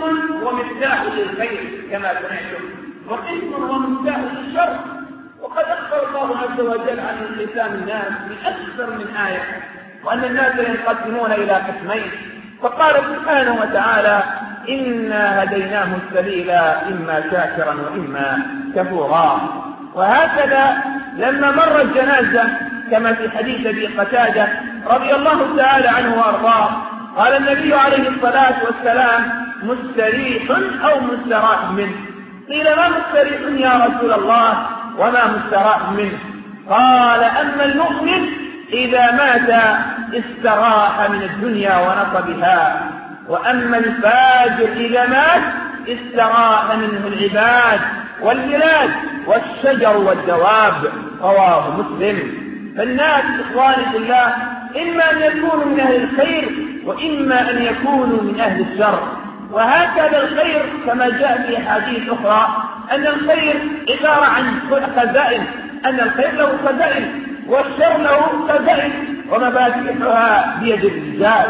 قسم هو مفتاح للخير كما سمعتم. وقسم هو مفتاح للشر. وقد أخبر الله عز وجل عن انقسام الناس بأكثر من آية وأن الناس ينقسمون إلى قسمين. فقال سبحانه وتعالى إنا هديناه السبيل إما شاكرا وإما كفورا. وهكذا لما مرت جنازة كما في حديث أبي قتادة رضي الله تعالى عنه وأرضاه قال النبي عليه الصلاة والسلام مستريح أو مستراح منه. قيل ما مستريح يا رسول الله وما مستراح منه. قال أما المؤمن إذا مات استراح من الدنيا ونصبها. وأما الفاجر إذا مات استراح منه العباد والبلاد والشجر والدواب. رواه مسلم. فالناس إخواني في الله إما أن يكونوا من أهل الخير وإما أن يكونوا من أهل الشر. وهكذا الخير كما جاء في أحاديث أخرى أن الخير عبارة عن خزائن أن الخير له خزائن والشر له خزائن ومفاتيحها بيد الرجال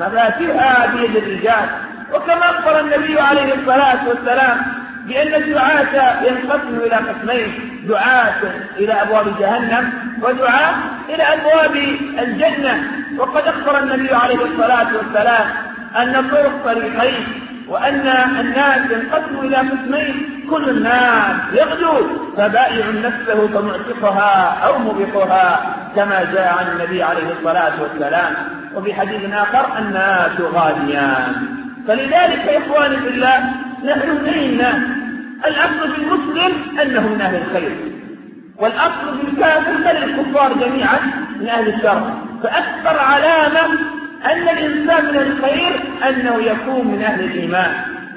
مفاتيحها بيد الرجال. وكما أخبر النبي عليه الصلاة والسلام بأن الدعاة ينقسم إلى قسمين دعاة إلى أبواب جهنم ودعاة إلى أبواب الجنة. وقد أخبر النبي عليه الصلاة والسلام أن الطرق طريقين وأن الناس ينقسموا إلى قسمين كل الناس يغدو فبائع نفسه فمعتقها أو مبقها كما جاء عن النبي عليه الصلاة والسلام. وفي حديث آخر الناس غاليان. فلذلك يا إخواني في الله نحن نهينا الأصل في المسلم أنه من أهل الخير والأصل في الكافر بل الكفار جميعا من أهل الشر. فأكثر علامة أن الإنسان من الخير أنه يكون من أهل الإيمان.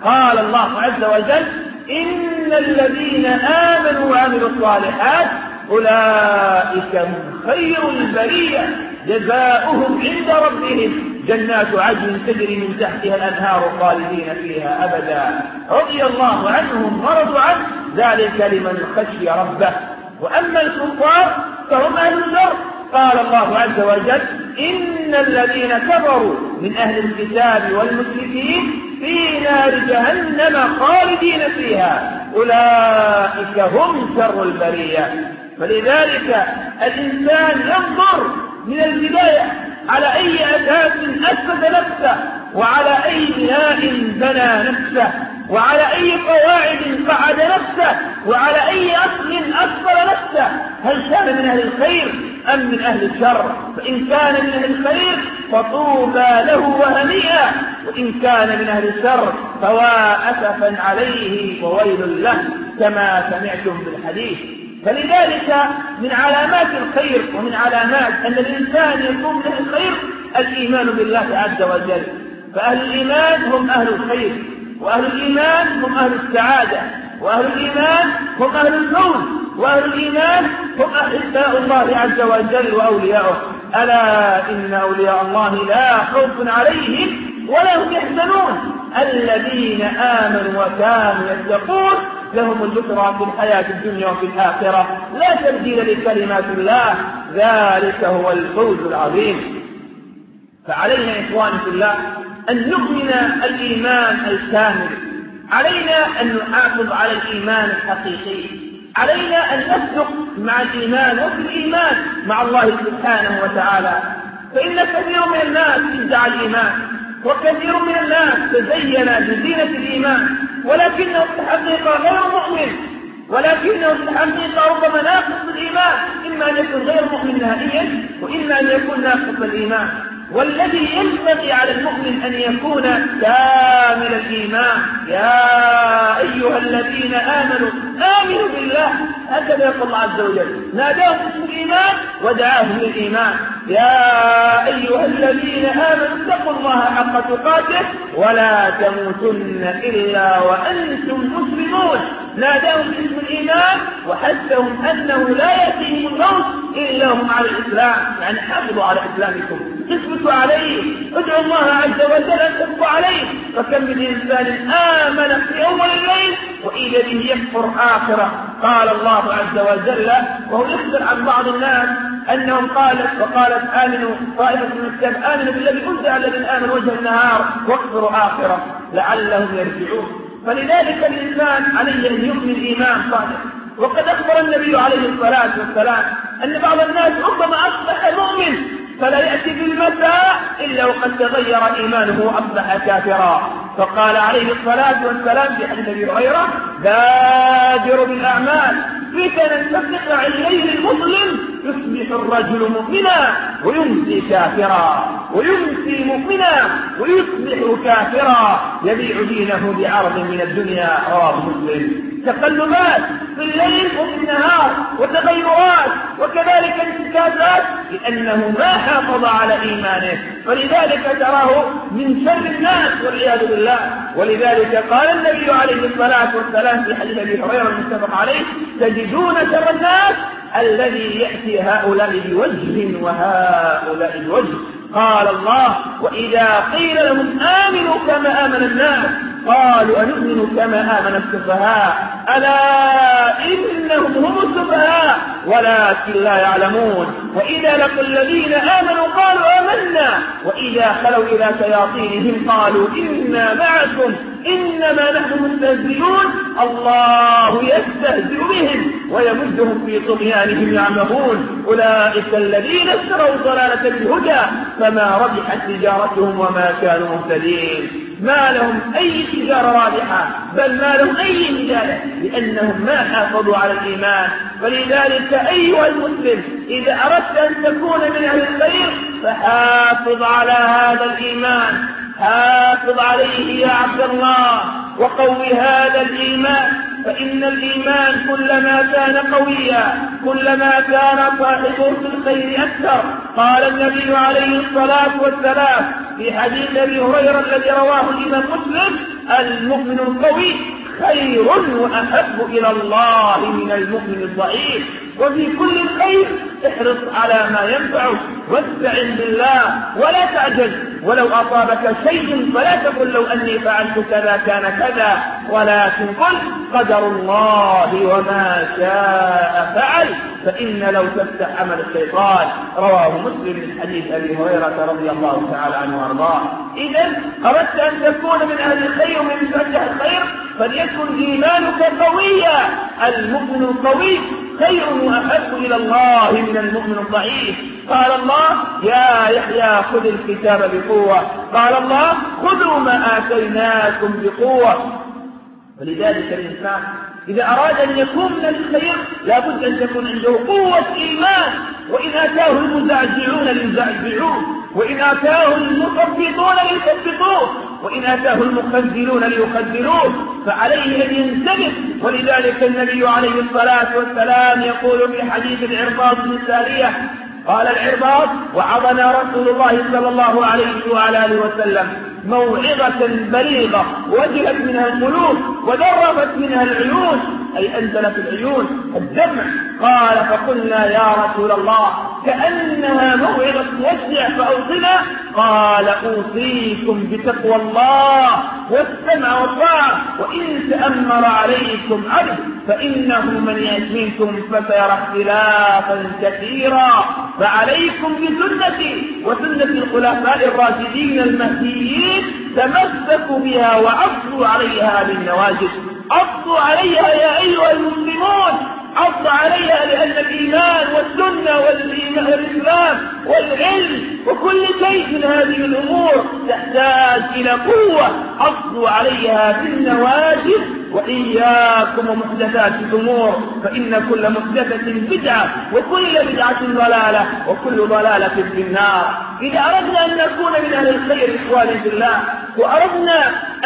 قال الله عز وجل إن الذين آمنوا وعملوا الصالحات أولئك هم خير البرية. جزاؤهم عند ربهم جنات عدن تجري من تحتها الأنهار خالدين فيها أبدا. رضي الله عنهم ورضوا عنه. ذلك لمن خشي ربه. وأما الكفار فهم أهل الشر قال الله عز وجل إن الذين كفروا من أهل الكتاب والمشركين في نار جهنم خالدين فيها. أولئك هم شر البرية. فلذلك الإنسان ينظر من البداية على أي أساس أسس نفسه وعلى أي بناء بنى نفسه وعلى أي قواعد قعد نفسه وعلى أي أصل أصل نفسه. هل كان من أهل الخير؟ أم من أهل الشر فإن كان من أهل الخير فطوبى له وهنيئا وإن كان من أهل الشر فوا أسفا عليه وويل له كما سمعتم بالحديث فلذلك من علامات الخير ومن علامات أن الإنسان يكون من أهل الخير الإيمان بالله عز وجل. فأهل الإيمان هم أهل الخير وأهل الإيمان هم أهل السعادة وأهل الإيمان هم أهل الفوز وأهل الإيمان هم أحباء الله عز وجل وأولياؤه. ألا إن أولياء الله لا خوف عليهم ولا هم يحزنون. الذين آمنوا وكانوا يتقون لهم البشرى في الحياة الدنيا وفي الآخرة. لا تبديل لكلمات الله. ذلك هو الفوز العظيم. فعلينا إخواني في الله أن نؤمن الإيمان الكامل. علينا أن نحافظ على الإيمان الحقيقي. علينا أن نصدق مع الإيمان وفي الإيمان مع الله سبحانه وتعالى. فإن كثير من الناس ادعى الإيمان وكثير من الناس تزين بزينة الإيمان ولكنه في الحقيقة غير مؤمن ولكنه في الحقيقة ربما ناقص الإيمان إما أن يكون غير مؤمن نهائيا وإما أن يكون ناقص الإيمان. والذي ينبغي على المؤمن أن يكون كامل الإيمان. يا أيها الذين آمنوا آمنوا بالله. هكذا يقول الله عز وجل. ناداهم باسم الإيمان ودعاهم للإيمان. يا أيها الذين آمنوا اتقوا الله حق تقاته ولا تموتن إلا وأنتم مسلمون. ناداهم باسم الإيمان وحثهم أنه لا يأتيهم الموت إلا هم على الإسلام. يعني حافظوا على إسلامكم. اثبتوا عليه ادعوا الله عز وجل أن تبقوا عليه. فكم من إنسان آمن في أول الليل وإذا به يكفر آخرة. قال الله عز وجل وهو يخبر عن بعض الناس أنهم قالت وقالت آمنوا طائفة من الكتاب آمنوا بالذي أنزل على الذين آمنوا وجه النهار واكفروا آخرة. لعلهم يرجعون. فلذلك الإنسان عليه أن يؤمن إيمان صادق. وقد أخبر النبي عليه الصلاة والسلام أن بعض الناس ربما أصبح مؤمن فلا يأتي بالمساء إلا وقد تغير إيمانه وأصبح كافرا. فقال عليه الصلاة والسلام في حديث أبي هريرة بادر بالأعمال فتنا كقطع الليل المظلم يصبح الرجل مؤمنا ويمسي كافرا ويمسي مؤمنا ويصبح كافرا. يبيع دينه بعرض من الدنيا رواه مسلم. تقلبات في الليل وفي النهار وتغيرات وكذلك انتكاسات لأنه ما حافظ على إيمانه. فلذلك تراه من شر الناس والعياذ بالله. ولذلك قال النبي عليه الصلاة والسلام في حديث أبي هريرة المتفق عليه تجدون شر الناس الذي يأتي هؤلاء بوجه وهؤلاء بوجه. قال الله وإذا قيل لهم آمنوا كما آمن الناس قالوا أنؤمن كما آمن السفهاء؟ ألا إنهم هم السفهاء ولكن لا يعلمون. وإذا لقوا الذين آمنوا قالوا آمنا. وإذا خلوا إلى شياطينهم قالوا إنا معكم. إنما نحن مستهزئون. الله يستهزئ بهم ويمدهم في طغيانهم يعمهون. أولئك الذين اشتروا الضلالة بالهدى فما ربحت تجارتهم وما كانوا مهتدين. ما لهم أي تجارة رابحة بل ما لهم أي نجالة لأنهم ما حافظوا على الإيمان. فلذلك أيها المسلم إذا أردت أن تكون من أهل الخير فحافظ على هذا الإيمان. حافظ عليه يا عبد الله وقوي هذا الإيمان. فإن الإيمان كلما كان قويا كلما كان صاحبه في الخير أكثر. قال النبي عليه الصلاة والسلام في حديث أبي هريرة الذي رواه الإمام مسلم المؤمن القوي خير وأحب إلى الله من المؤمن الضعيف. وفي كل خير احرص على ما ينفعك واستعن بالله ولا تعجل. ولو أصابك شيء فلا تقل لو أني فعلت كذا كان كذا. ولكن قل قدر الله وما شاء فعل. فإن لو تفتح عمل الشيطان رواه مسلم من حديث أبي هريرة رضي الله تعالى عنه وأرضاه. إذا أردت أن تكون من أهل الخير ومن مفتح الخير فليكن إيمانك قويا. المؤمن القوي خير وأحب إلى الله من المؤمن الضعيف. قال الله يا يحيى خذ الكتاب بقوة. قال الله خذوا ما آتيناكم بقوة. ولذلك الإنسان إذا أراد أن يكون من الخير لابد أن تكون عنده قوة إيمان. وإن أتاه المزعزعون ليزعزعوه وإن أتاه المثبطون ليثبطوه وإن أتاه المخذلون ليخذلوه فعليه أن ينتبه ولذلك النبي عليه الصلاة والسلام يقول في حديث العرباط بن قال العرباط وعظنا رسول الله صلى الله عليه وعلى آله وسلم موعظة بليغة وجلت منها القلوب وذرفت منها العيون أي أنزلت العيون الدمع. قال فقلنا يا رسول الله كأنها موعظة موسع فأوصنا قال أوصيكم بتقوى الله والسمع والطاعة وإن تأمر عليكم عبد فإنه من منكم فسيرى اختلافا كثيرا فعليكم بسنتي وسنة الخلفاء الراشدين المهديين تمسكوا بها وعضوا عليها بالنواجذ. عضوا عليها يا أيها المسلمون عض عليها لأن الإيمان والسنة والإسلام والعلم وكل شيء من هذه الأمور تحتاج إلى قوة عضوا عليها بالنواجذ وإياكم ومحدثات الأمور. فإن كل محدثة بدعة وكل بدعة ضلالة وكل ضلالة في النار. إذا أردنا أن نكون من أهل الخير إخواني في الله وأردنا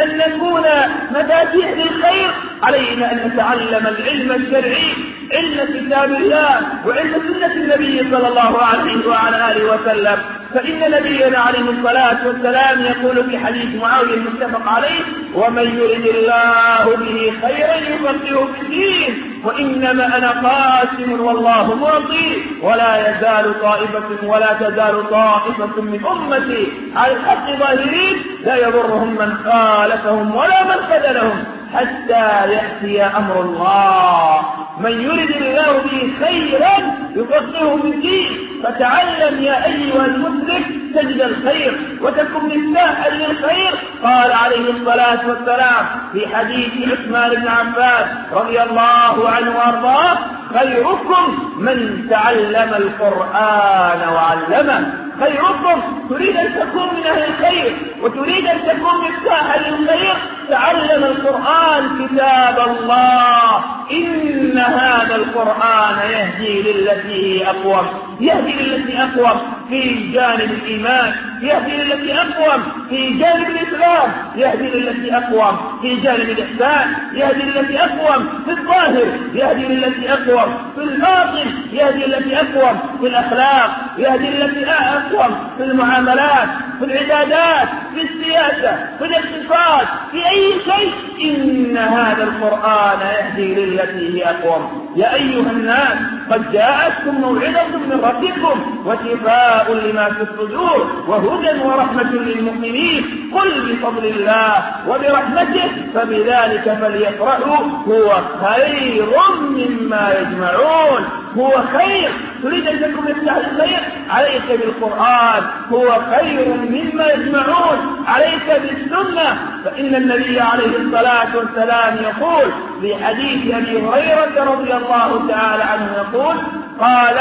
أن نكون مفاتيح للخير علينا أن نتعلم العلم الشرعي. علم كتاب الله وعلم سنة النبي صلى الله عليه وعلى آله وسلم. فإن نبينا عليه الصلاة والسلام يقول في حديث معاوية المتفق عليه ومن يرد الله به خيرا يفقهه في الدين وإنما أنا قاسم والله معطي ولا يزال طائفة ولا تزال طائفة من أمتي على الحق ظاهرين لا يضرهم من خالفهم ولا من خذلهم حتى يأتي أمر الله. من يرد الله به خيرا يفقهه في الدين. فتعلم يا أيها المسلم تجد الخير وتكون مفتاحا للخير. قال عليه الصلاة والسلام في حديث عثمان بن عفان رضي الله عنه وأرضاه خيركم من تعلم القرآن وعلمه. خيركم تريد أن تكون من أهل الخير وتريد أن تكون مفتاحا للخير. تعلم القرآن كتاب الله. إن هذا القرآن يهدي للتي هي أقوم يهدي للتي أقوم في جانب الإيمان يهدي للتي أقوم في جانب الإسلام يهدي للتي أقوم في جانب الإحسان يهدي للتي أقوم في الظاهر يهدي للتي أقوم في الباطن يهدي للتي أقوم في الأخلاق يهدي للتي أقوم في المعاملات في العبادات في السياسة في الاقتصاد في أي شيء. إن هذا القرآن يهدي للتي هي أقوم. يا أيها الناس قد جاءتكم موعظة من ربكم وشفاء لما في الصدور وهدى ورحمة للمؤمنين. قل بفضل الله وبرحمته فبذلك فليفرحوا. هو خير مما يجمعون. هو خير. تريد أن تكون مفتاح الخير؟ عليك بالقرآن. هو خير مما يجمعون. عليك بالسنة. فإن النبي عليه الصلاة والسلام يقول في حديث أبي هريرة رضي الله تعالى عنه يقول قال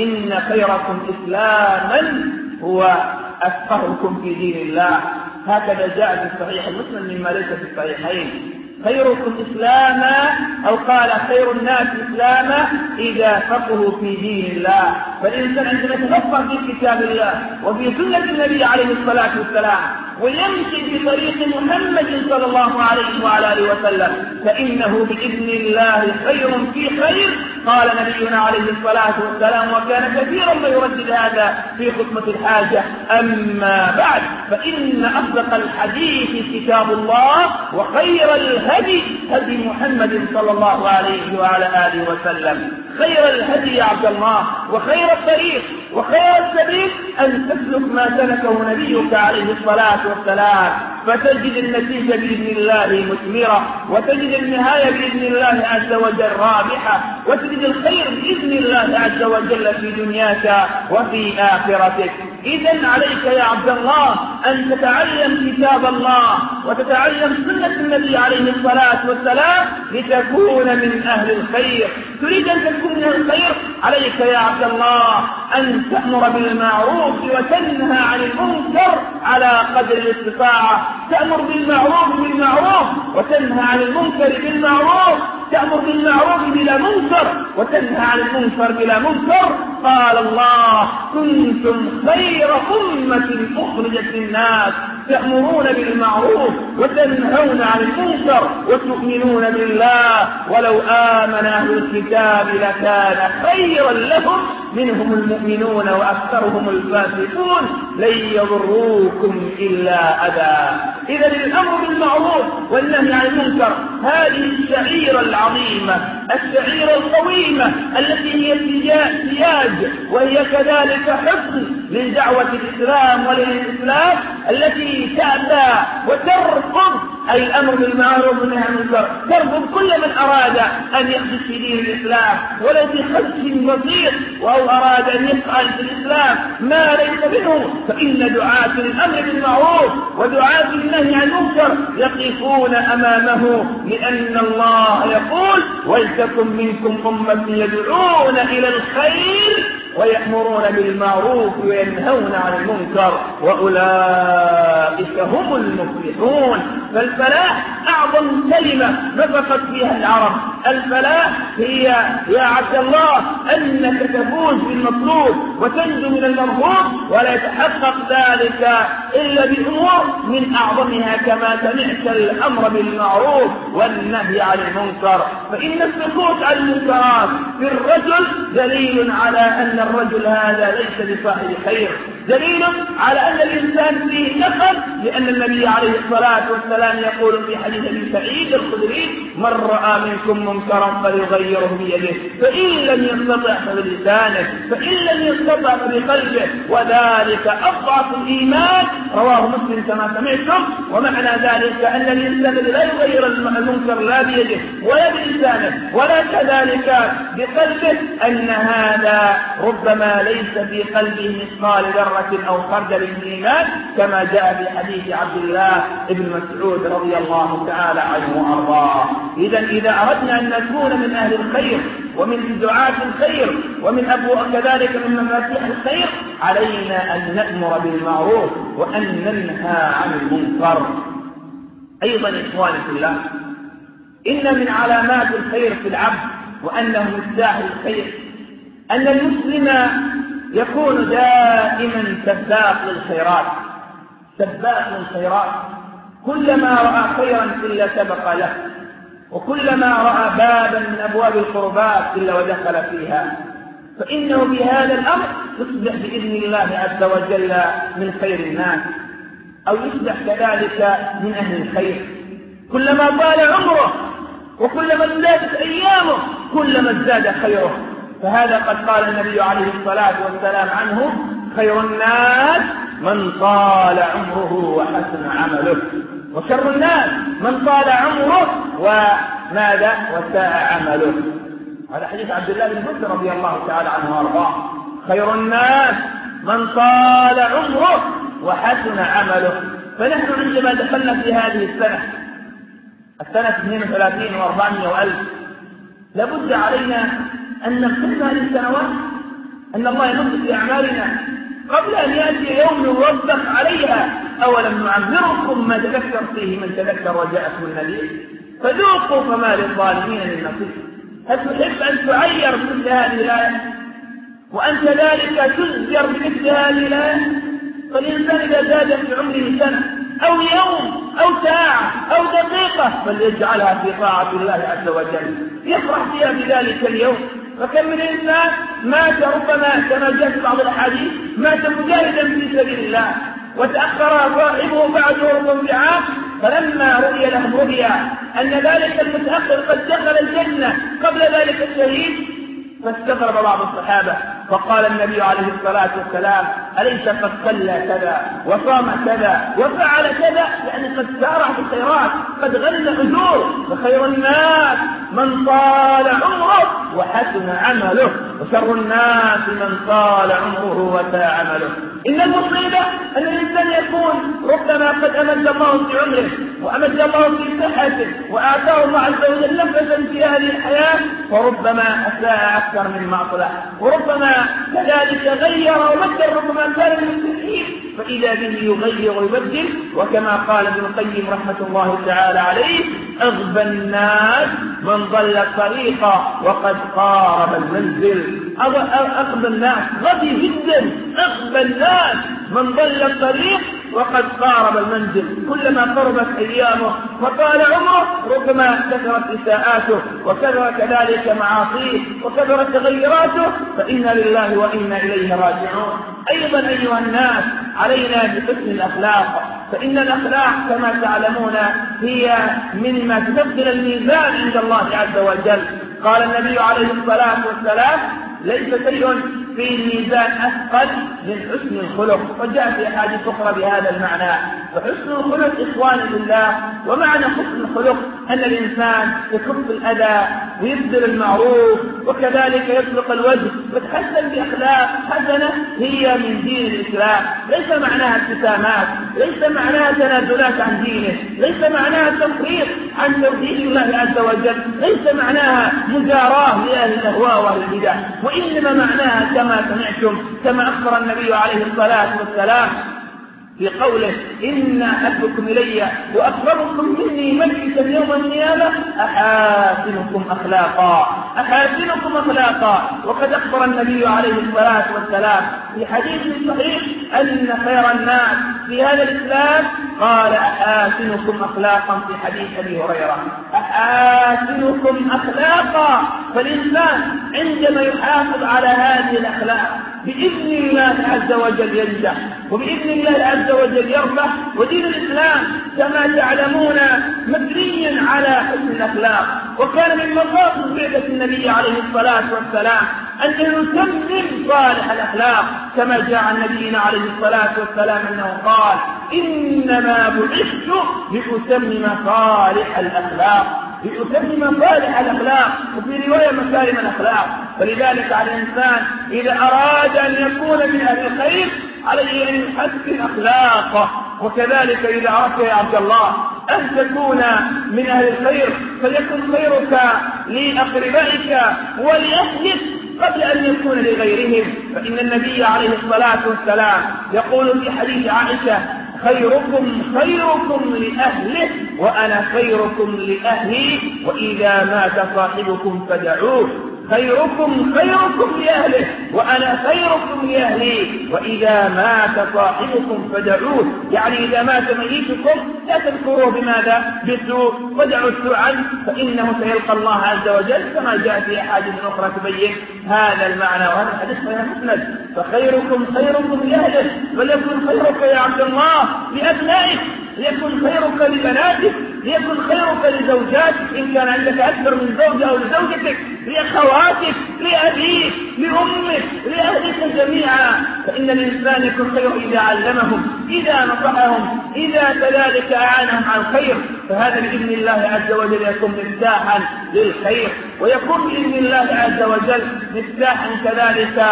إن خيركم إسلاما هو أفقهكم في دين الله. هكذا جاء في صحيح مسلم مما ليس في الصحيحين. خيركم إسلاما؟ أو قال خير الناس إسلاما إذا فقهوا في دين الله. فالإنسان عندما يتفقه في كتاب الله وفي سنة النبي عليه الصلاة والسلام ويمشي في طريق محمد صلى الله عليه وعلى آله وسلم. فإنه بإذن الله خير في خير. قال نبينا عليه الصلاة والسلام وكان كثيرا ما يردد هذا في خطبة الحاجة. أما بعد فإن أصدق الحديث كتاب الله وخير الهدي هدي محمد صلى الله عليه وعلى آله وسلم. خير الهدي يا عبد الله وخير الطريق وخير السبيل أن تسلك ما سلكه نبيك عليه الصلاة والسلام. فتجد النتيجة بإذن الله مثمرة وتجد النهاية بإذن الله عز وجل رابحة وتجد الخير بإذن الله عز وجل في دنياك وفي آخرتك. إذا عليك يا عبد الله أن تتعلم كتاب الله وتتعلم سنة النبي عليه الصلاة والسلام لتكون من أهل الخير. تريد أن تكون من الخير؟ عليك يا عبد الله أن تأمر بالمعروف وتنهى عن المنكر على قدر الاستطاعة. تأمر بالمعروف بالمعروف وتنهى عن المنكر بالمعروف. تأمر بالمعروف بلا منكر وتنهى عن المنكر بلا منكر. قال الله كنتم خير أمة أخرجت للناس تأمرون بالمعروف وتنهون عن المنكر وتؤمنون بالله. ولو آمن أهل الكتاب لكان خيرا لهم منهم المؤمنون وأكثرهم الفاسقون لن يضروكم إلا أذى. إذا الأمر بالمعروف والنهي عن المنكر هذه الشعيرة العظيمة الشعيرة القويمة التي هي سياج وهي كذلك حفظ لدعوة الإسلام وللإسلام التي تأتى وترفض الأمر بالمعروف والنهي عن المنكر. ترفض كل من أراد أن يخدش في دين الإسلام ولو بخدش بسيط أو أراد أن يفعل في الإسلام ما ليس منه فإن دعاة الأمر بالمعروف ودعاة النهي عن المنكر يقفون أمامه لأن الله يقول ولتكن منكم أمة يدعون إلى الخير ويأمرون بالمعروف وينهون عن المنكر وأولئك هم المفلحون. فالفلاح أعظم كلمة نطقت فيها العرب. الفلاح هي يا عبد الله أنك تفوز بالمطلوب وتنجو من المرهوب ولا يتحقق ذلك إلا بأمور من أعظمها كما سمعت الأمر بالمعروف والنهي عن المنكر. فإن السكوت عن المنكرات في الرجل دليل على أن الرجل هذا ليس بصاحب خير. دليل على أن الإنسان فيه نقل لأن النبي عليه الصلاة والسلام يقول في حديث ابن سعيد الخدري من رأى منكم منكرا فليغيره بيده فإن لم يستطع فبلسانه فإن لم يستطع فبقلبه وذلك أضعف الإيمان. رواه مسلم كما سمعتم ومعنى ذلك أن الإنسان لا يغير المنكر لا بيده ولا بلسانه ولا كذلك بقلبه أن هذا ربما ليس في قلبه مثقال ذرة ذرة أو خردل من إيمان كما جاء في حديث عبد الله بن مسعود رضي الله تعالى عنه وأرضاه. إذا إذا أردنا أن نكون من أهل الخير ومن دعاة الخير ومن أبواب كذلك من مفاتيح الخير علينا أن نأمر بالمعروف وأن ننهى عن المنكر. أيضا إخواني في الله إن من علامات الخير في العبد وأنه مفتاح الخير أن المسلم يكون دائما سباق للخيرات سباق للخيرات. كلما رأى خيرا إلا سبق له وكلما رأى بابا من أبواب القربات إلا ودخل فيها. فإنه بهذا الأمر يصبح بإذن الله عز وجل من خير الناس أو يصبح كذلك من أهل الخير. كلما طال عمره وكلما ازدادت أيامه كلما ازداد خيره. فهذا قد قال النبي عليه الصلاة والسلام عنه خير الناس من طال عمره وحسن عمله. وشر الناس من طال عمره وماذا؟ وساء عمله. هذا حديث عبد الله بن مسعود رضي الله تعالى عنه وأرضاه. خير الناس من طال عمره وحسن عمله. فنحن عندما دخلنا في هذه السنة السنة 32 و400 وألف لابد علينا أن نقسم هذه السنوات أن الله يمد في أعمالنا قبل أن يأتي يوم يوبخ عليها. أولم نعمركم ما تذكر فيه من تذكر وجاءكم النذير فذوقوا فما للظالمين من نصير هل تحب أن تعير بمثل هذه الآية؟ وأنت ذلك تزجر بمثل هذه الآية؟ فالإنسان إذا زاد في عمره سنة أو يوم أو ساعة أو دقيقة فليجعلها في طاعة الله عز وجل. يفرح فيها بذلك اليوم. فكم من إنسان مات ربما كما جاء في بعض الأحاديث مات مجاهدا في سبيل الله وتأخر صاحبه بعده ربما بعام فلما رؤي لهم رؤيا أن ذلك المتأخر قد دخل الجنة قبل ذلك الشهيد فاستغرب بعض الصحابة فقال النبي عليه الصلاة والسلام أليس قد صلى كذا وصام كذا وفعل كذا؟ يعني قد سارع في الخيرات قد غنى أجور فخير الناس من طال عمره وحسن عمله وشر الناس من طال عمره وساء عمله. إن المصيبة أن الإنسان يكون ربما قد أمد الله في عمره وأمد الله في صحته وآتاه الله عز وجل نفسا في هذه الحياة وربما أساء أكثر من ما أصلح. وربما كذلك غير وبدل ربما من التحقيق فإذا به يغير ويبدل وكما قال ابن القيم رحمة الله تعالى عليه أغبى الناس من ضل الطريق وقد قارب المنزل. أغبى الناس غبي جدا. أغبى الناس من ضل الطريق وقد قارب المنزل كلما قربت أيامه وطال عمره ربما كثرت إساءاته وكثر كذلك معاصيه وكثرت تغيراته فإنا لله وإنا إليه راجعون. أيضا أيها الناس علينا بحسن الأخلاق فإن الأخلاق كما تعلمون هي مما تفضل الميزان عند الله عز وجل. قال النبي عليه الصلاة والسلام ليس شيء في الميزان أثقل من حسن الخلق وجاء في أحاديث أخرى بهذا المعنى. فحسن الخلق إخواني بالله ومعنى حسن الخلق أن الإنسان يكف الأذى ويبذل المعروف وكذلك يطلق الوجه وتحسن بأخلاق حسنة هي من دين الإسلام. ليس معناها ابتسامات ليس معناها تنازلات عن دينه ليس معناها تفريط عن توحيد الله عز وجل ليس معناها مجاراة لأهل الأهواء وأهل البدع. وإنما معناها كما سمعتم كما أخبر النبي عليه الصلاة والسلام في قوله إن أحبكم إلي وأقربكم مني مجلسا يوم القيامة أحاسنكم أخلاقا أحاسنكم أخلاقا. وقد أخبر النبي عليه الصلاة والسلام في حديث صحيح أن خير الناس في هذا الإسلام. قال أحاسنكم أخلاقا في حديث أبي هريرة. أحاسنكم أخلاقا. فالإنسان عندما يحافظ على هذه الأخلاق بإذن الله عز وجل ينجح. وبإذن الله عز وجل يربح ودين الإسلام كما تعلمون مبنيا على حسن الأخلاق. وكان من مقاصد بعثة النبي عليه الصلاة والسلام أن يتمم صالح الأخلاق كما جاء عن نبينا عليه الصلاة والسلام أنه قال إنما بعثت لأتمم صالح الأخلاق. لأتمم صالح الأخلاق وفي رواية مكارم الأخلاق. فلذلك على الإنسان إذا أراد أن يكون من أهل الخير عليه أن يحسن أخلاقه وكذلك إذا أردت يا عبد الله أن تكون من أهل الخير فليكن خيرك لأقربائك ولأهلك قبل أن يكون لغيرهم. فإن النبي عليه الصلاة والسلام يقول في حديث عائشة خيركم خيركم لأهله وأنا خيركم لأهلي وإذا مات صاحبكم فدعوه. خيركم خيركم لأهله وأنا خيركم لأهلي. وإذا مات صاحبكم فدعوه. يعني إذا مات ميتكم لا تذكروه بماذا؟ بالسوء. ودعوا السوء عنه. فإنه سيلقى الله عز وجل كما جاء في أحاديث أخرى تبين هذا المعنى وهذا الحديث غير مسند فخيركم خيركم لأهله. وليكن خيرك يا عبد الله لأبنائك. ليكن خيرك لبناتك ليكن خيرك لزوجاتك إن كان عندك أكثر من زوجة أو لزوجتك لأخواتك لأبيك لأمك لأهلك جميعا. فإن الإنسان يكون خير إذا علمهم إذا نصحهم إذا كذلك أعانهم على الخير فهذا بإذن الله عز وجل يكون مفتاحا للخير ويكون بإذن الله عز وجل مفتاحا كذلك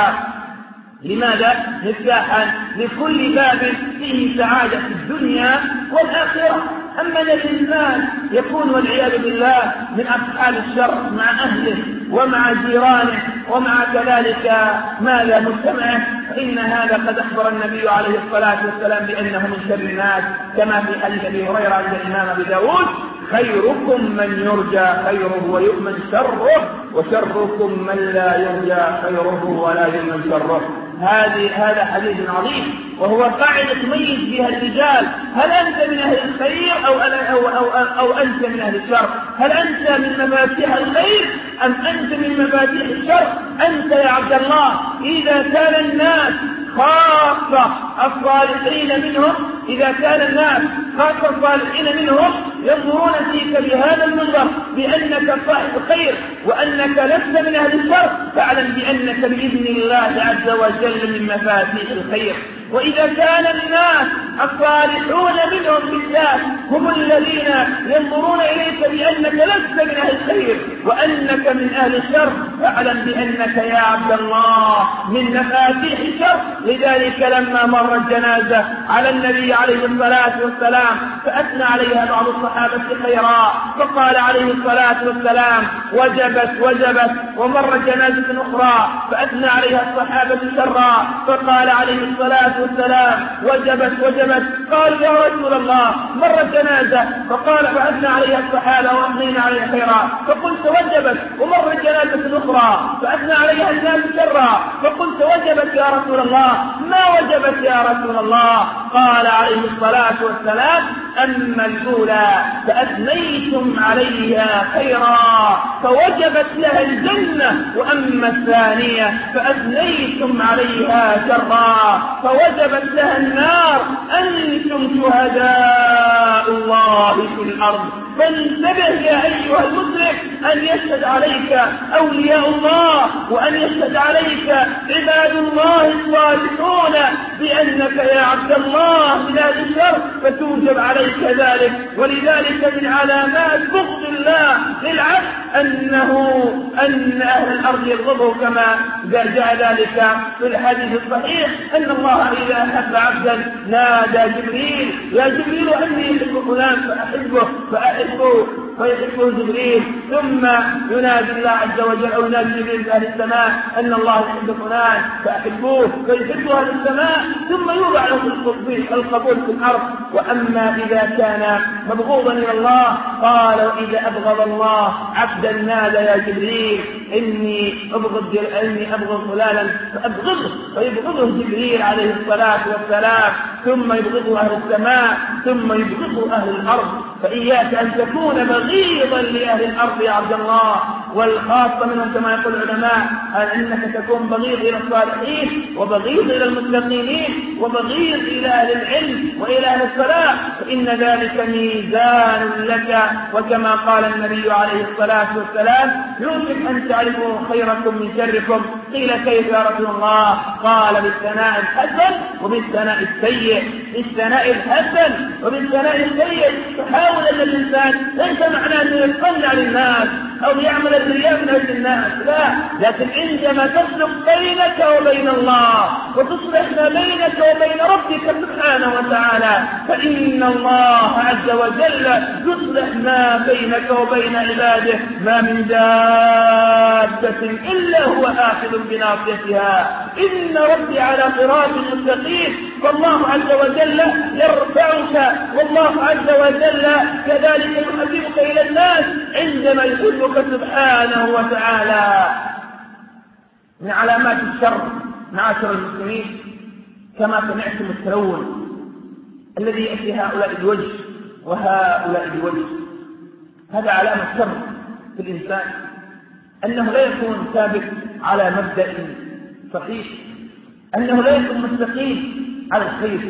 لماذا؟ مفتاحا لكل باب فيه سعادة في الدنيا والآخرة أما الإنسان يكون والعياذ بالله من أصحاب الشر مع أهله ومع جيرانه ومع كذلك ماذا مجتمعه فإن هذا قد أخبر النبي عليه الصلاة والسلام بأنه من شر الناس كما في حديث أبي هريرة عند الإمام أبي داود خيركم من يرجى خيره ويؤمن شره وشركم من لا يرجى خيره ولا يؤمن شره هذه هذا حديث عظيم وهو قاعدة تميز بها الرجال هل أنت من أهل الخير أو, أو, أو, أو, أو أنت من أهل الشر؟ هل أنت من مفاتيح الخير أم أنت من مفاتيح الشر؟ أنت يا عبد الله إذا كان الناس خاصة الصالحين منهم إذا كان الناس خاصة الصالحين منهم ينظرون فيك بهذا المنظر بأنك صاحب خير وأنك لست من أهل الشر. فاعلم بأنك بإذن الله عز وجل من مفاتيح الخير. وإذا كان الناس الصالحون منهم بالذات هم الذين ينظرون إليك بأنك لست من أهل الخير وأنك من أهل الشر. فاعلم بأنك يا عبد الله من مفاتيح الشر. لذلك لما مرت جنازة على النبي عليه الصلاة والسلام فأثنى عليها بعض الصحابة خيرا فقال عليه الصلاة والسلام وجبت وجبت ومرت جنازة أخرى فأثنى عليها الصحابة شرا فقال عليه الصلاة والسلام وجبت وجبت. قال يا رسول الله مرت جنازة فقال فأثنى عليها الصحابة وأثنينا عليها خيرا فقلت وجبت. ومرت جنازة أخرى فأثنى عليها الناس شرا فقلت وجبت يا رسول الله. ما وجبت يا رسول الله؟ قال عليه الصلاة والسلام أما الأولى فأثنيتم عليها خيرا فوجبت لها الجنة وأما الثانية فأثنيتم عليها شرا فوجبت لها النار. أنتم شهداء الله في الأرض. فانتبه يا أيها المسلم أن يشهد عليك أولياء الله وأن يشهد عليك عباد الله الصالحون بأنك يا عبد الله أهل الشر فتوجب عليك ذلك ولذلك من علامات بغض الله للعبد أنه أن أهل الأرض يبغضه كما جاء ذلك في الحديث الصحيح. أن الله إذا أحب عبدا نادى جبريل. يا جبريل أني يحب فلان فأحبه فأحبه فيحبه جبريل ثم ينادي الله عز وجل أو ينادي جبريل أهل السماء أن الله يحب فلان فأحبوه فيحب أهل السماء ثم يوضع له القبول في الأرض. وأما إذا كان مبغوضا إلى الله قال وإذا أبغض الله عبدا نادى يا جبريل. إني أبغض إني أبغض فلانا فأبغضه. فيبغضه جبريل عليه الصلاة والسلام ثم يبغضه أهل السماء ثم يبغضه أهل الأرض. فإياك أن تكون بغيضا لأهل الأرض يا عبد الله والخاصة منهم كما يقول العلماء أنك تكون بغيض إلى الصالحين وبغيض إلى المتقين وبغيض إلى أهل العلم وإلى أهل الصلاة. فإن ذلك ميزان لك. وكما قال النبي عليه الصلاة والسلام يوشك أن تعرفوا خيركم من شركم. قيل كيف يا رسول الله؟ قال بالثناء الحسن وبالثناء السيء. بالثناء الحسن وبالثناء السيء. فحاول أن الإنسان ليس معناه أنه يتصنع للناس. أو يعمل الرياء من أجل الناس لا. لكن عندما تصلح بينك وبين الله وتصلح ما بينك وبين ربك سبحانه وتعالى فإن الله عز وجل يصلح ما بينك وبين عباده ما من دابة إلا هو آخذ بناصيتها. إن ربي على صراط مستقيم. فالله عز وجل يرفعك والله عز وجل كذلك يحببك إلى الناس عندما يحبك سبحانه وتعالى من علامات الشر معاشر المسلمين كما سمعتم التلون الذي يأتي هؤلاء الوجه وهؤلاء الوجه هذا علامة شر في الإنسان أنه لا يكون ثابت على مبدأ صحيح أنه لا يكون مستقيم على الخير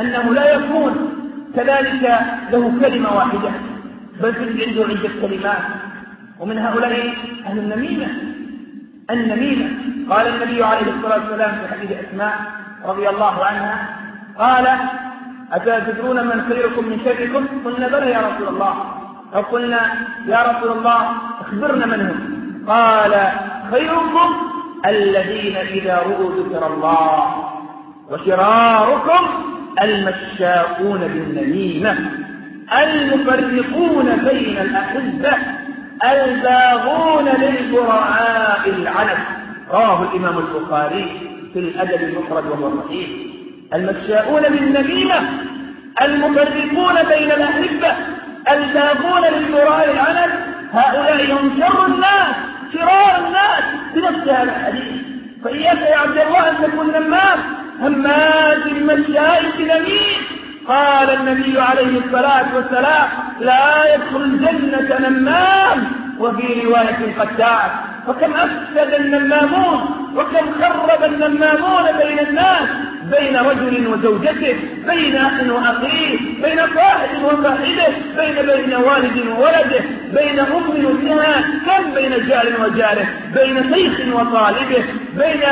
أنه لا يكون كذلك له كلمة واحدة. بل تجد عدة كلمات ومن هؤلاء أهل النميمة. النميمة. قال النبي عليه الصلاة والسلام في حديث أسماء رضي الله عنها قال أتدرون من خيركم من شركم؟ قلنا بلى يا رسول الله. أو قلنا يا رسول الله أخبرنا من هم؟ قال خيركم الذين إذا رؤوا ذكر الله وشراركم المشاؤون بالنميمة. المفرقون بين الأحبة الباغون للبراء العنف. رواه الإمام البخاري في الأدب المفرد وهو صحيح. المشاؤون بالنميمة المفرقون بين الأحبة الباغون للبراء العنف. هؤلاء هم شر الناس شرار الناس بنفس هذا الحديث. فإياك يا عبد الله أن تكون نمام هماز مشاء بنميم. قال النبي عليه الصلاة والسلام لا يدخل الجنة نمام وفي رواية قتال وكم أفسد النمامون وكم خرب النمامون بين الناس بين رجل وزوجته بين أخ وأخيه بين صاحب وصاحبه بين بين والد وولده بين أم وابنها كم بين جار وجاره بين شيخ وطالبه بين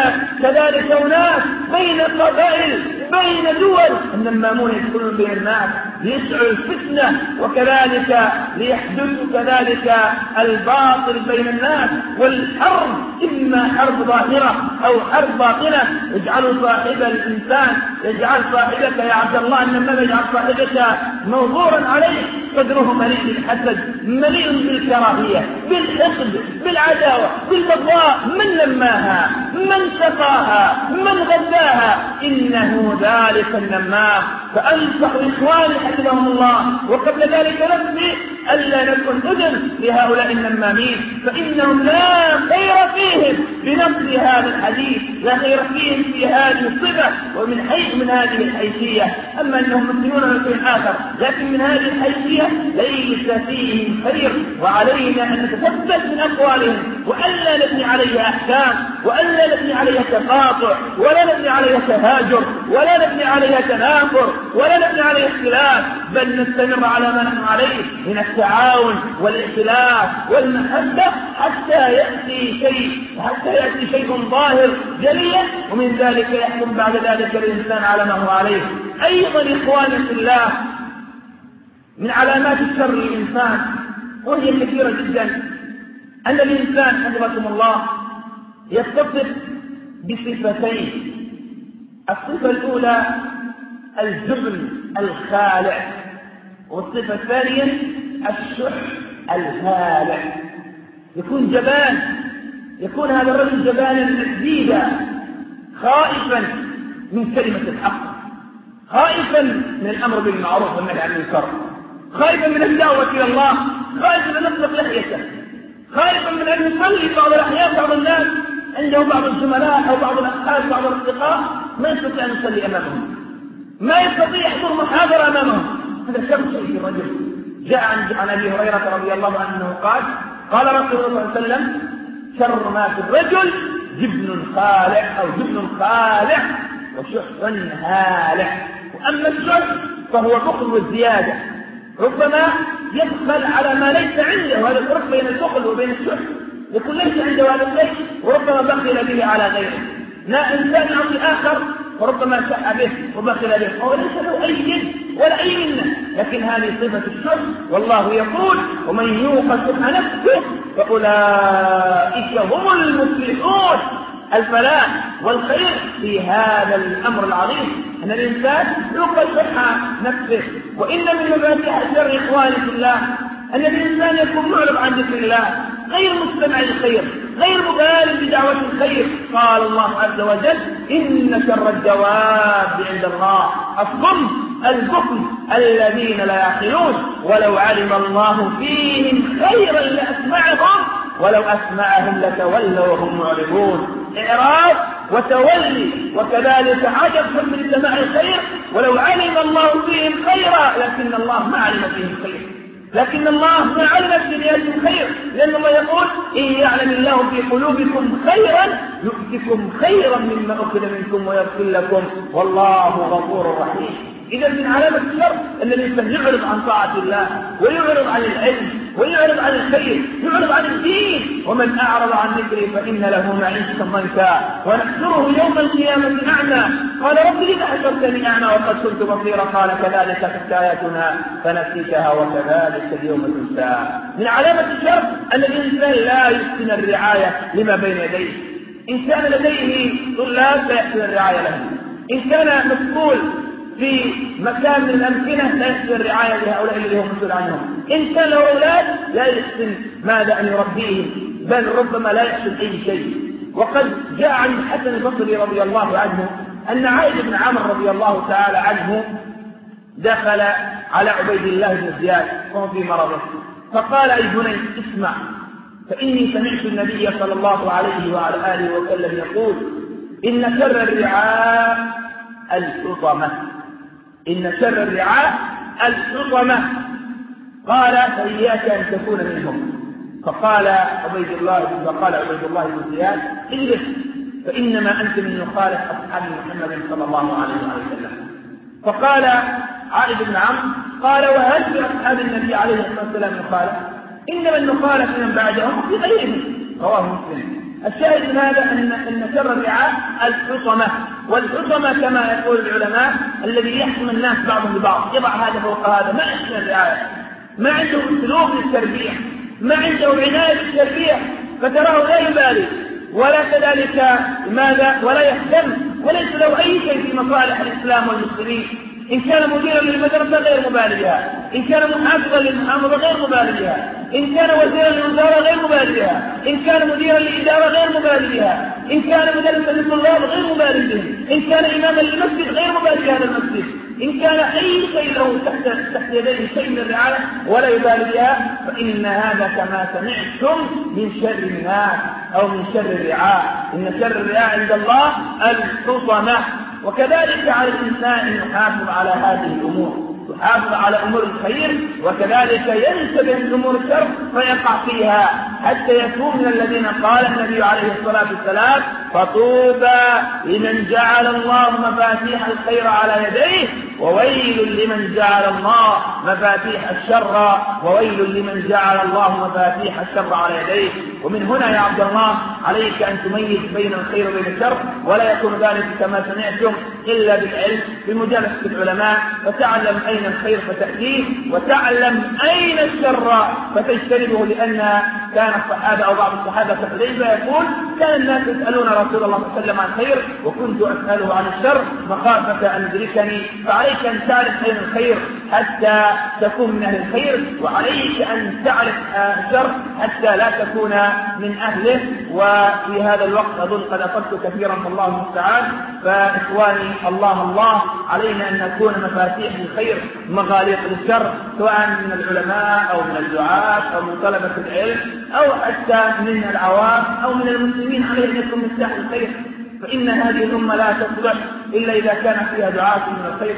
كذلك أناس بين قبائل بين دول النمامون يدخلون بين الناس ليسعوا الفتنة وكذلك ليحدثوا كذلك الباطل بين الناس والحرب. إما حرب ظاهرة أو حرب باطنة. يجعل صاحب الإنسان يجعل صاحبك يا عبد الله النمام يجعل صاحبك موضوعا عليه. صدره مليء بالحسد مليء بالكراهية بالحقد بالعداوة بالبغضاء. من لماها؟ من سقاها من غداها؟ إنه ذلك النمام فأنصح إخواني حفظهم الله. وقبل ذلك نفسي ألا نكن أذن لهؤلاء النمامين فإنهم لا خير فيهم بنفس هذا الحديث لا خير فيهم في هذه الصفة ومن حيث من هذه الحيثية. أما أنهم مسلمون من شيء آخر لكن من هذه الحيثية ليس فيهم خير وعلينا أن نتثبت من أقوالهم. وألا نبني عليها أحكام وألا نبني عليها تقاطع ولا نبني عليها تهاجر ولا نبني عليها تنافر ولا نبني عليها اختلاف. بل نستمر على ما نحن عليه من التعاون والائتلاف والمحبة حتى يأتي شيء حتى يأتي شيء ظاهر جليا ومن ذلك يحكم بعد ذلك الإنسان على ما هو عليه. أيضا إخواني في الله من علامات الشر للإنسان وهي كثيرة جدا أن الإنسان حفظكم الله يتصف بصفتين الصفة الأولى الجبن الخالع والصفة الثانية الشح الهالع. يكون جبان يكون هذا الرجل جبانا شديدا خائفا من كلمة الحق خائفا من الأمر بالمعروف والنهي عن المنكر خائفا من الدعوة إلى الله خائفا من نطلق لحيته خائفا من أن يصلي بعض الأحيان بعض الناس عنده بعض الزملاء أو بعض الأصحاب بعض الأصدقاء ما يستطيع أن يصلي أمامهم. ما يستطيع يحضر محاضرة أمامهم هذا شر شيء الرجل جاء عن أبي هريرة رضي الله عنه قال قال رسول الله صلى الله عليه وسلم شر ما في الرجل جبن خالع أو جبن خالع وشح هالع. وأما الشح فهو بخل والزيادة ربما يبخل على ما ليس عنده هذا الفرق بين البخل وبين الشح يكون ليس عنده هذا الشيء وربما بخل به على غيره. لا إنسان يعطي آخر وربما شح به وبخل به. وهو ليس له أي يد ولا أي منة. لكن هذه صفة الشر. والله يقول ومن يوق شح نفسه فأولئك هم المفلحون. الفلاح والخير في هذا الأمر العظيم. أن الإنسان يوق شح نفسه. وإن من مفاتيح الشر إخواني في الله أن الإنسان يكون معرض عن ذكر الله. غير مستمع للخير. غير مبال بدعوة الخير. قال الله عز وجل إن شر الدواب عند الله. الصم البكم الذين لا يعقلون. ولو علم الله فيهم خيرا لأسمعهم ولو أسمعهم لتولوا وهم معرضون. إعراض وتولي وكذلك عجب من سماع الخير. ولو علم الله فيهم خيرا لكن الله ما علم فيهم خير. لكن الله علم في نياتهم خير لأن الله يقول إن يعلم الله في قلوبكم خيرا يؤتكم خيرا مما أخذ منكم ويغفر لكم. والله غفور رحيم. إذا من علامة الشر أن الإنسان يعرض عن طاعة الله ويعرض عن العلم ويعرض عن الخير يعرض عن الدين. ومن أعرض عن ذكري فإن له معيشة ضنكا. ونحشره يوم القيامة أعمى. قال رب لم حشرتني أعمى وقد كنت بصيرا؟ قال كذلك تلك آياتنا. فنسيتها وكذلك اليوم تنسى. من علامة الشر أن الإنسان لا يحسن الرعاية لما بين يديه. إن كان لديه طلاب فيحسن الرعاية لهم إن كان مسؤول في مكان من الأمكنة لا يحسن الرعاية لهؤلاء الذين هو مسؤول عنهم. إن كان له أولاد لا يحسن ماذا أن يربيهم بل ربما لا يحسن أي شيء. وقد جاء عن الحسن البصري رضي الله عنه أن عائد بن عمرو رضي الله تعالى عنه دخل على عبيد الله بن زياد وهو في مرضه. فقال أي بني اسمع فإني سمعت النبي صلى الله عليه وعلى آله وسلم يقول إن شر الرعاء الحطمة. إن شر الرعاء الحطمة. قال فإياك أن تكون منهم. فقال عبيد الله فقال عبيد الله بن زياد اجلس فإنما أنت من يخالف أصحاب محمد صلى الله عليه وسلم. فقال عائد بن عمرو قال وهل في أصحاب النبي عليه الصلاة والسلام يخالف إنما المخالف من بعدهم في غيرهم. رواه مسلم. الشاهد من هذا أن أن شر الرعاء الحطمة والحطمة كما يقول العلماء الذي يحكم الناس بعضهم ببعض يضع هذا فوق هذا ما يحسن الرعاية ما عنده أسلوب للتربية ما عنده عناية بالتربية فتراه لا يبالي ولا كذلك ماذا؟ ولا يهتم وليس له أي شيء في مصالح الإسلام والمسلمين. إن كان مديرا للمدرسة غير مبالي بها إن كان محافظا للمحافظة غير مبالي بها إن كان وزيرا للوزارة غير مبالي بها إن كان مديرا لإدارة غير مبالي بها إن كان مدرسا للطلاب غير مبالي به إن كان إماما للمسجد غير مبالي بهذا المسجد. إن كان أي شيء له تحت تحت يديه شيء من الرعاية ولا يبالي بها فإن هذا كما سمعتم من شر الناس أو من شر الرعاء إن شر الرعاء عند الله الحطمة. وكذلك على الإنسان أن يحافظ على هذه الأمور. يحافظ على أمور الخير وكذلك ينتبه من أمور الشر فيقع فيها حتى يكون من الذين قال النبي عليه الصلاة والسلام فطوبى لمن جعل الله مفاتيح الخير على يديه وويل لمن جعل الله مفاتيح الشر وويل لمن جعل الله مفاتيح الشر على يديه. ومن هنا يا عبد الله عليك أن تميز بين الخير وبين الشر ولا يكون ذلك كما سمعتم إلا بالعلم بمجالسة العلماء فتعلم أين الخير فتأتيه وتعلم أين الشر فتجتنبه لأن كان الصحابة أو بعض الصحابة كحذيفة يقول كان الناس يسألون رسول الله صلى الله عليه وسلم عن خير وكنت أسأله عن الشر مخافة أن يدركني فعليك أن تعرف أين الخير حتى تكون من أهل الخير وعليك أن تعرف الشر حتى لا تكون من أهله وفي هذا الوقت أظن قد أطلت كثيرا فالله المستعان. فإخواني الله الله علينا أن نكون مفاتيح للخير مغاليق للشر سواء من العلماء أو من الدعاة أو من طلبة العلم. أو حتى من العوام أو من المسلمين عليه أن يكون مفتاح الخير. فإن هذه الأمة لا تصلح إلا إذا كان فيها دعاة من الخير.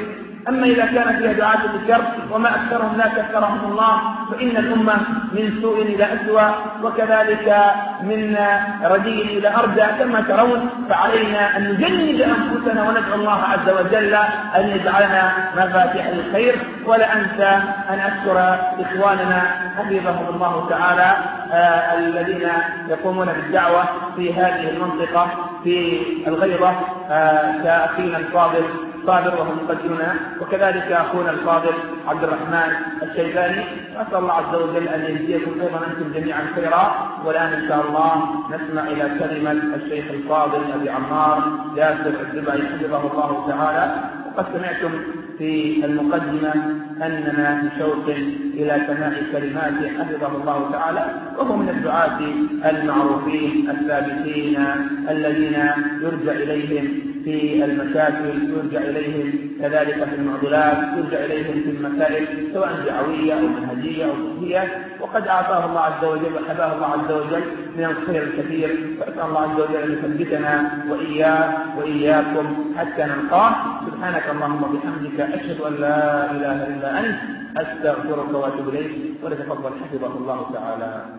أما إذا كان فيها دعاة للشر وما أكثرهم لا كثرهم الله فإن الأمة من سوء إلى أسوأ وكذلك من رديء إلى أردى كما ترون فعلينا أن نجند أنفسنا وندعو الله عز وجل أن يجعلنا مفاتيح للخير ولا أنسى أن أشكر إخواننا حفظهم الله تعالى آه الذين يقومون بالدعوة في هذه المنطقة في الغيرة آه كأخينا الفاضل صابر وهو مقدمنا وكذلك أخونا الفاضل عبد الرحمن الشيباني. أسأل الله عز وجل أن يجزيكم أيضا أنتم جميعا خيرا. والآن إن شاء الله نسمع إلى كلمة الشيخ الفاضل أبي عمار ياسر الدبعي حفظه الله تعالى. وقد سمعتم في المقدمة أننا بشوق إلى سماع كلمات حفظه الله تعالى وهو من الدعاة المعروفين الثابتين الذين يرجع إليهم في المشاكل يرجع إليهم كذلك في المعضلات يرجع إليهم في المسائل سواء دعوية أو منهجية أو فقهية. وقد أعطاه الله عز وجل وحباه الله عز وجل من الخير الكثير فأسأل الله عز وجل أن يثبتنا وإياه وإياكم حتى نلقاه. سبحانك اللهم وبحمدك أشهد أن لا إله إلا أنت أستغفرك وأتوب إليك ولتفضل حفظه الله تعالى.